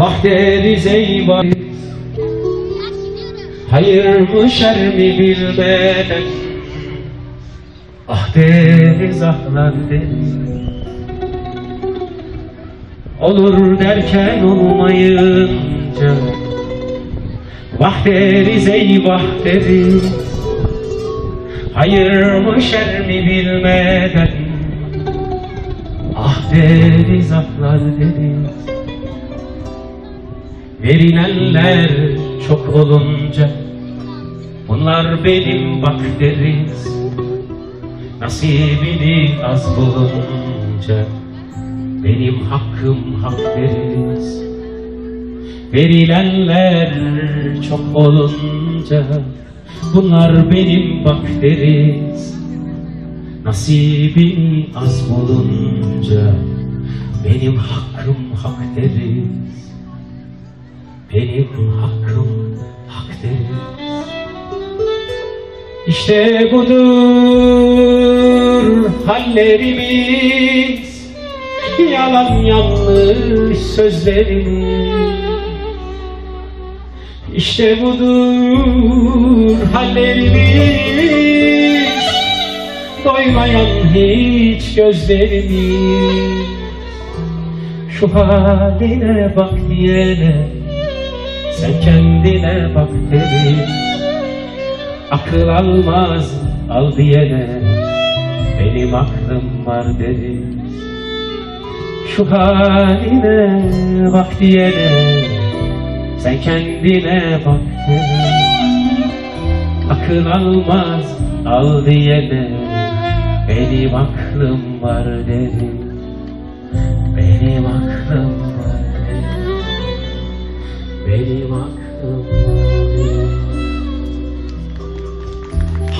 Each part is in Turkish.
Vah deriz eyvah Hayır mı şer mi bilmeden? Ah deriz ahlar deriz Olur derken olmayınca. Vah deriz eyvah deriz Hayır mı şer mi bilmeden? Ah deriz ahlar deriz Verilenler çok olunca Bunlar benim bak deriz. Nasibini az bulunca Benim hakkım hak deriz. Verilenler çok olunca Bunlar benim bak deriz. Nasibini az bulunca Benim hakkım hak Benim hakkım hak deriz İşte budur hallerimiz. Yalan yanlış sözlerimiz İşte budur hallerimiz. Doymayan hiç gözlerimiz. Şu haline bak diyene Sen kendine bak deriz Akıl almaz al diyene. Benim aklım var deriz Şu haline bak diyene. Sen kendine bak deriz Akıl almaz al diyene. Benim aklım var dedim Benim aklım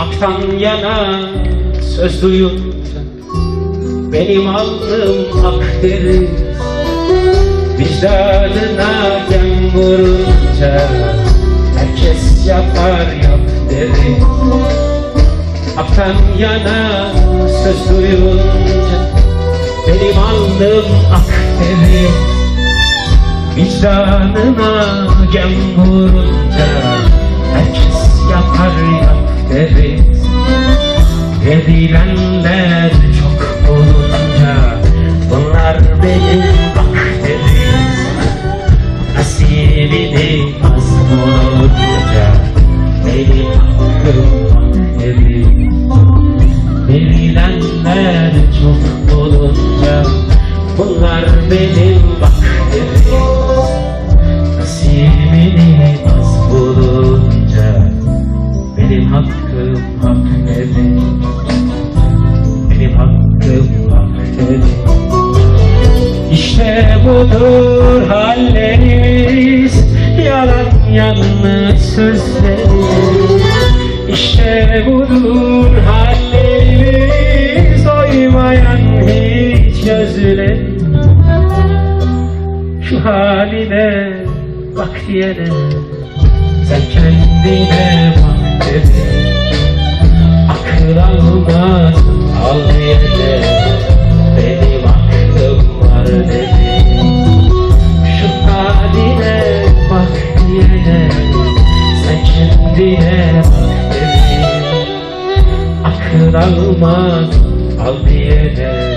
Hak'tan yana söz duyunca Benim alnım hak deriz Vicdanına dem vurunca Herkes yapar yap deriz Hak'tan yana söz duyunca Benim alnım ak deriz Vicdanına gem vurunca Herkes yapar yap deriz Verilenler deriz Benim hakkım hak deriz İşte budur hallerimiz Yalan yanlış sözlerimiz. İşte budur hallerimiz Doymayan hiç gözlerimiz. Şu haline bak diyene Sen kendine bak dedi almaz al diyene